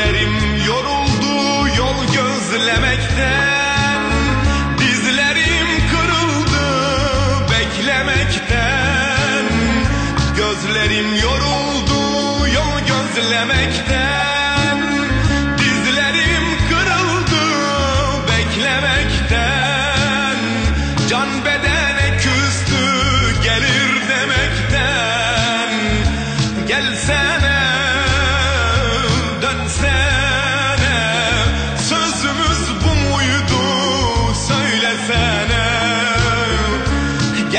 Ellerim yoruldu yol gözlemekten. Dizlerim kırıldı beklemekten. Gözlerim yoruldu yol gözlemekten.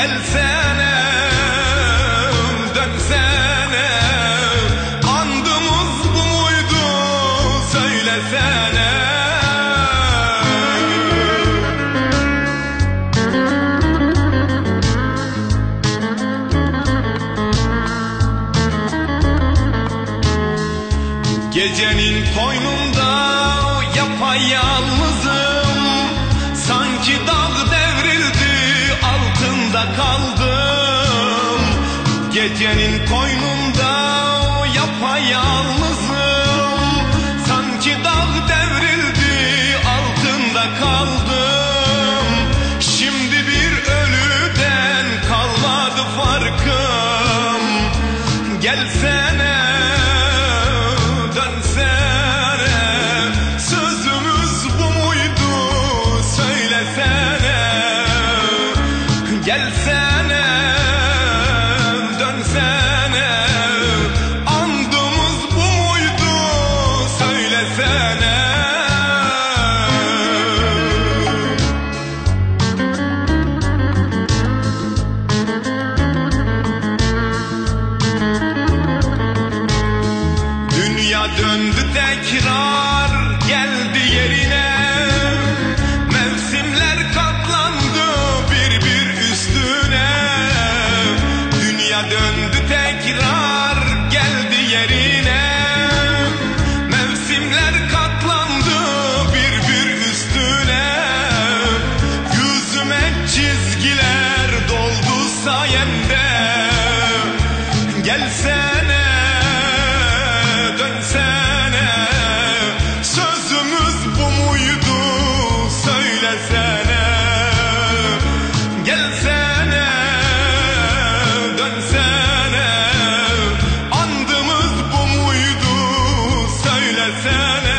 Gelsene dönsene Andımız bu muydu? Söylesene Gecenin koynunda yapayalnızım. Sanki dağ Gecenin koynunda o yapayalnızım. Sanki dağ devrildi altında kaldım. Şimdi bir ölüden kalmadı farkım. Gelsene dönsene Sözümüz bu muydu söylesene. Gelsene döndü tekrar geldi yerine. Mevsimler katlandı bir bir üstüne. Dünya döndü tekrar geldi yerine. Mevsimler katlandı bir bir üstüne. Yüzüme çizgiler doldu sayende. Gelse I'm a sana